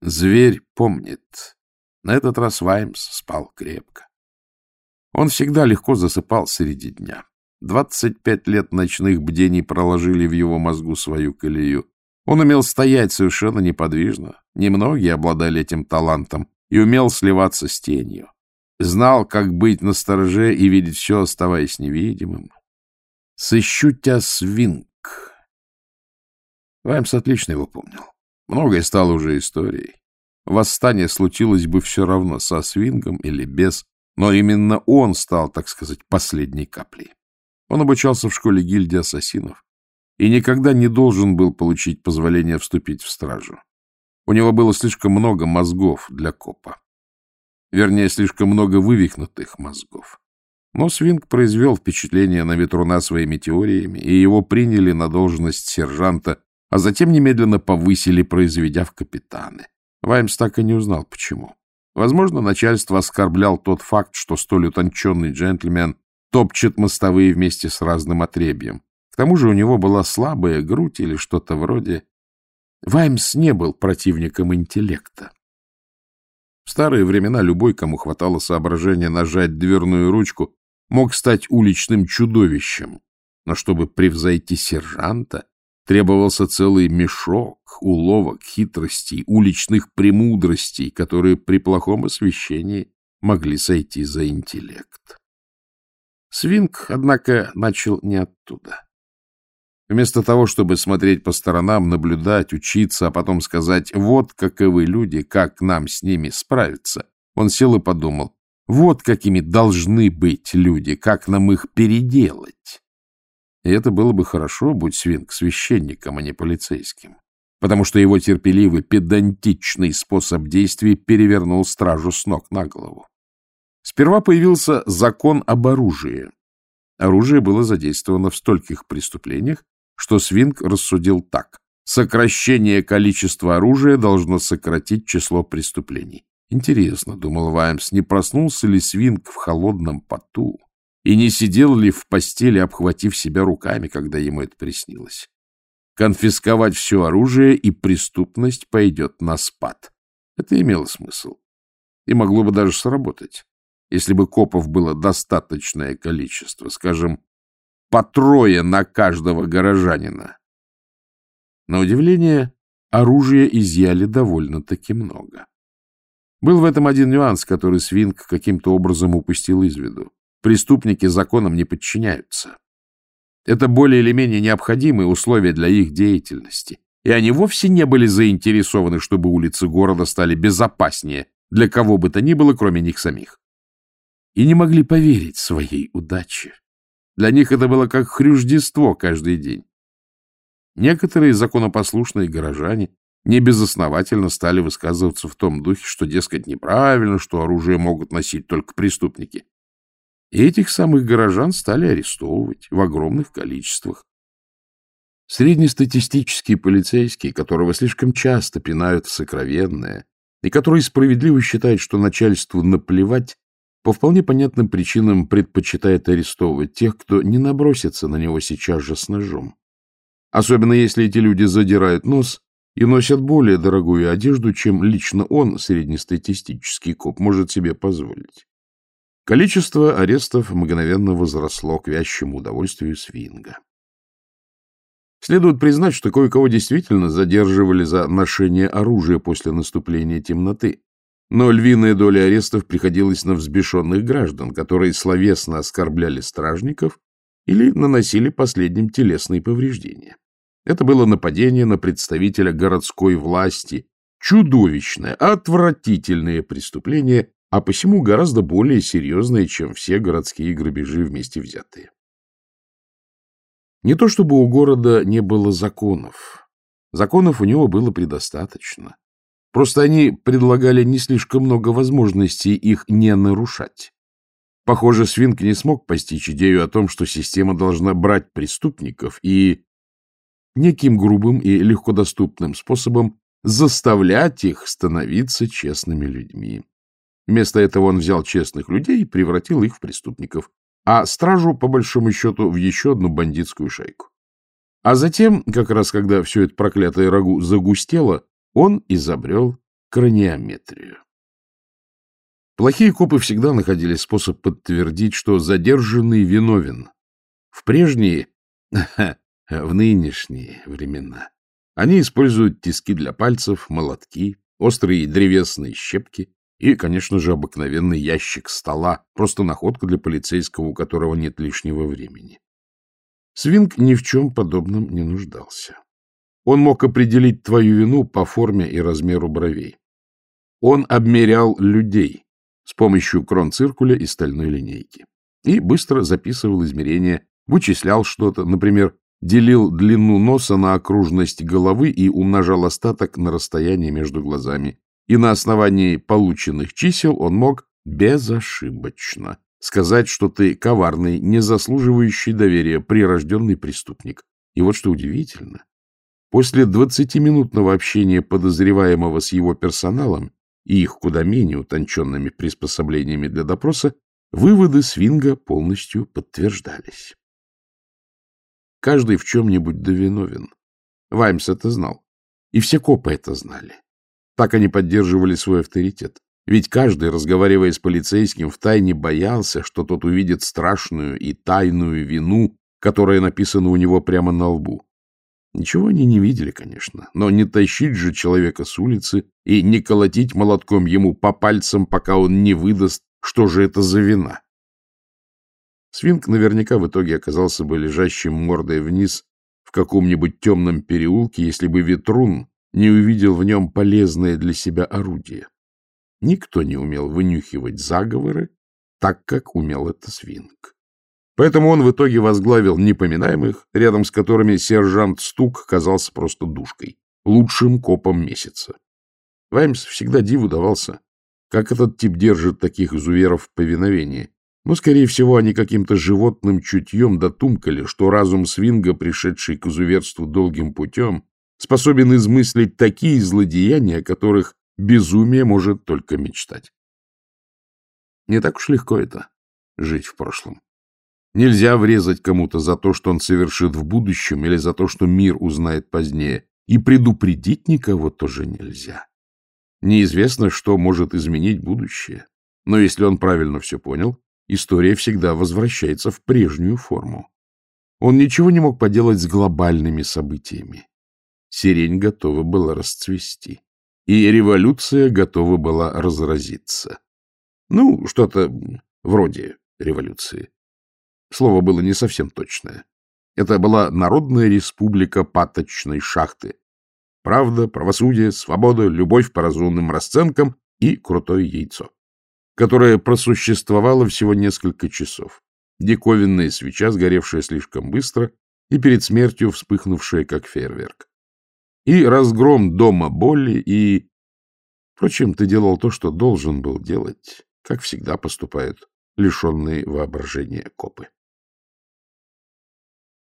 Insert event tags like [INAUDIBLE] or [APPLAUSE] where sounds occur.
Зверь помнит. На этот раз Ваймс спал крепко. Он всегда легко засыпал среди дня. Двадцать пять лет ночных бдений проложили в его мозгу свою колею. Он умел стоять совершенно неподвижно. Немногие обладали этим талантом и умел сливаться с тенью. Знал, как быть на стороже и видеть все, оставаясь невидимым. «Сыщу тебя, свинг!» Ваймс отлично его помнил. Многое стало уже историей. Восстание случилось бы все равно, со свингом или без, но именно он стал, так сказать, последней каплей. Он обучался в школе гильдии ассасинов и никогда не должен был получить позволение вступить в стражу. У него было слишком много мозгов для копа. Вернее, слишком много вывихнутых мозгов. Но Свинг произвел впечатление на Ветруна своими теориями, и его приняли на должность сержанта, а затем немедленно повысили, произведя в капитаны. Ваймс так и не узнал, почему. Возможно, начальство оскорблял тот факт, что столь утонченный джентльмен топчет мостовые вместе с разным отребьем. К тому же у него была слабая грудь или что-то вроде... Ваймс не был противником интеллекта. В старые времена любой, кому хватало соображения нажать дверную ручку, мог стать уличным чудовищем. Но чтобы превзойти сержанта, требовался целый мешок уловок, хитростей, уличных премудростей, которые при плохом освещении могли сойти за интеллект. Свинг, однако, начал не оттуда. Вместо того, чтобы смотреть по сторонам, наблюдать, учиться, а потом сказать «вот каковы люди, как нам с ними справиться», он сел и подумал «вот какими должны быть люди, как нам их переделать». И это было бы хорошо, будь Свинг священником, а не полицейским, потому что его терпеливый, педантичный способ действий перевернул стражу с ног на голову. Сперва появился закон об оружии. Оружие было задействовано в стольких преступлениях, что Свинг рассудил так. Сокращение количества оружия должно сократить число преступлений. Интересно, думал Ваймс, не проснулся ли Свинг в холодном поту и не сидел ли в постели, обхватив себя руками, когда ему это приснилось. Конфисковать все оружие, и преступность пойдет на спад. Это имело смысл. И могло бы даже сработать если бы копов было достаточное количество, скажем, по трое на каждого горожанина. На удивление, оружия изъяли довольно-таки много. Был в этом один нюанс, который Свинг каким-то образом упустил из виду. Преступники законам не подчиняются. Это более или менее необходимые условия для их деятельности. И они вовсе не были заинтересованы, чтобы улицы города стали безопаснее для кого бы то ни было, кроме них самих и не могли поверить своей удаче. Для них это было как хрюждество каждый день. Некоторые законопослушные горожане небезосновательно стали высказываться в том духе, что, дескать, неправильно, что оружие могут носить только преступники. И этих самых горожан стали арестовывать в огромных количествах. Среднестатистический полицейский, которого слишком часто пинают в сокровенное, и который справедливо считает, что начальству наплевать, по вполне понятным причинам предпочитает арестовывать тех, кто не набросится на него сейчас же с ножом. Особенно если эти люди задирают нос и носят более дорогую одежду, чем лично он, среднестатистический коп, может себе позволить. Количество арестов мгновенно возросло к вящему удовольствию свинга. Следует признать, что кое-кого действительно задерживали за ношение оружия после наступления темноты, но львиная доля арестов приходилась на взбешенных граждан, которые словесно оскорбляли стражников или наносили последним телесные повреждения. Это было нападение на представителя городской власти, чудовищное, отвратительное преступление, а посему гораздо более серьезное, чем все городские грабежи вместе взятые. Не то чтобы у города не было законов. Законов у него было предостаточно. Просто они предлагали не слишком много возможностей их не нарушать. Похоже, Свинк не смог постичь идею о том, что система должна брать преступников и неким грубым и легкодоступным способом заставлять их становиться честными людьми. Вместо этого он взял честных людей и превратил их в преступников, а стражу, по большому счету, в еще одну бандитскую шайку. А затем, как раз когда все это проклятое рагу загустело, он изобрел краниометрию. Плохие копы всегда находили способ подтвердить, что задержанный виновен. В прежние, [LAUGHS] в нынешние времена они используют тиски для пальцев, молотки, острые древесные щепки и, конечно же, обыкновенный ящик стола, просто находка для полицейского, у которого нет лишнего времени. Свинг ни в чем подобном не нуждался. Он мог определить твою вину по форме и размеру бровей. Он обмерял людей с помощью кронциркуля и стальной линейки и быстро записывал измерения, вычислял что-то, например, делил длину носа на окружность головы и умножал остаток на расстояние между глазами. И на основании полученных чисел он мог безошибочно сказать, что ты коварный, не заслуживающий доверия, прирожденный преступник. И вот что удивительно. После двадцатиминутного общения подозреваемого с его персоналом и их куда менее утонченными приспособлениями для допроса, выводы Свинга полностью подтверждались. Каждый в чем-нибудь довиновен. Ваймс это знал. И все копы это знали. Так они поддерживали свой авторитет. Ведь каждый, разговаривая с полицейским, втайне боялся, что тот увидит страшную и тайную вину, которая написана у него прямо на лбу. Ничего они не видели, конечно, но не тащить же человека с улицы и не колотить молотком ему по пальцам, пока он не выдаст, что же это за вина. Свинг наверняка в итоге оказался бы лежащим мордой вниз в каком-нибудь темном переулке, если бы Ветрун не увидел в нем полезное для себя орудие. Никто не умел вынюхивать заговоры так, как умел это Свинг. Поэтому он в итоге возглавил непоминаемых, рядом с которыми сержант Стук казался просто душкой, лучшим копом месяца. Ваймс всегда диву давался, как этот тип держит таких изуверов в повиновении, но, скорее всего, они каким-то животным чутьем дотумкали, что разум свинга, пришедший к изуверству долгим путем, способен измыслить такие злодеяния, о которых безумие может только мечтать. Не так уж легко это — жить в прошлом. Нельзя врезать кому-то за то, что он совершит в будущем, или за то, что мир узнает позднее. И предупредить никого тоже нельзя. Неизвестно, что может изменить будущее. Но если он правильно все понял, история всегда возвращается в прежнюю форму. Он ничего не мог поделать с глобальными событиями. Сирень готова была расцвести, и революция готова была разразиться. Ну, что-то вроде революции. Слово было не совсем точное. Это была Народная республика паточной шахты. Правда, правосудие, свобода, любовь по разумным расценкам и крутое яйцо которая просуществовала всего несколько часов. Диковинная свеча, сгоревшая слишком быстро и перед смертью вспыхнувшая, как фейерверк. И разгром дома боли, и... Впрочем, ты делал то, что должен был делать, как всегда поступают лишенные воображения копы.